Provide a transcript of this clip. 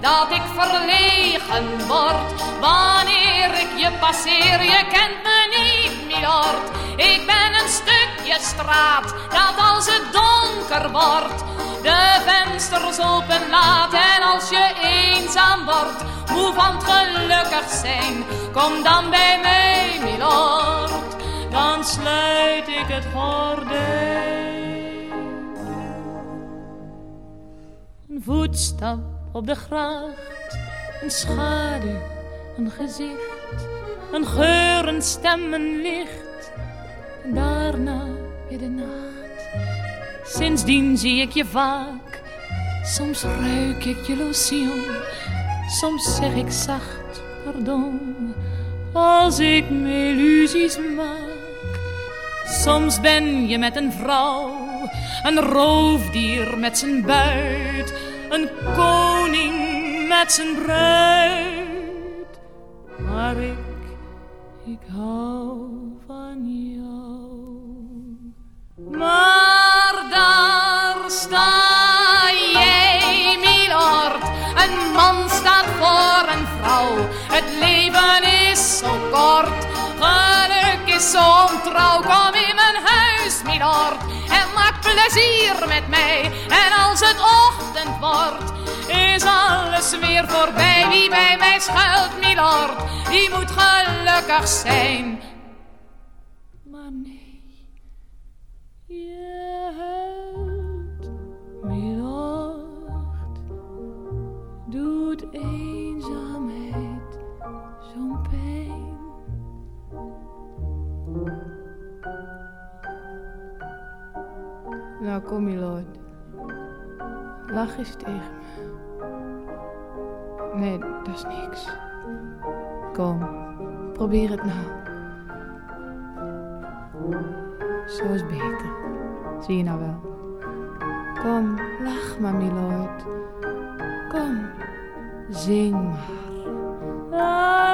dat ik verlegen word. Wanneer ik je passeer, je kent me niet, milord. Ik ben een stukje straat, dat als het donker wordt, de vensters open laat. En als je eenzaam wordt, moe van het gelukkig zijn, kom dan bij mij, milord. Dan sluit ik het gordijn. Een voetstap op de gracht, een schaduw, een gezicht, een geur, een stem, een licht. Daarna weer de nacht. Sindsdien zie ik je vaak, soms ruik ik je lotion, soms zeg ik zacht pardon, als ik me illusies maak. Soms ben je met een vrouw, een roofdier met zijn buit een koning met zijn bruid. Maar ik, ik hou van jou. Maar daar sta jij, milord. Een man staat voor een vrouw. Het leven is zo kort. Geluk is zo ontrouw. Huis, milord. En maak plezier met mij. En als het ochtend wordt, is alles weer voorbij. Wie bij mij schuilt, milord, die moet gelukkig zijn. Maar nee, je huilt, milord, doet eenzaamheid zo'n pijn. Nou, kom, milord. Lach eens tegen me. Nee, dat is niks. Kom, probeer het nou. Zo is beter. Zie je nou wel. Kom, lach maar, milord. Kom, zing maar.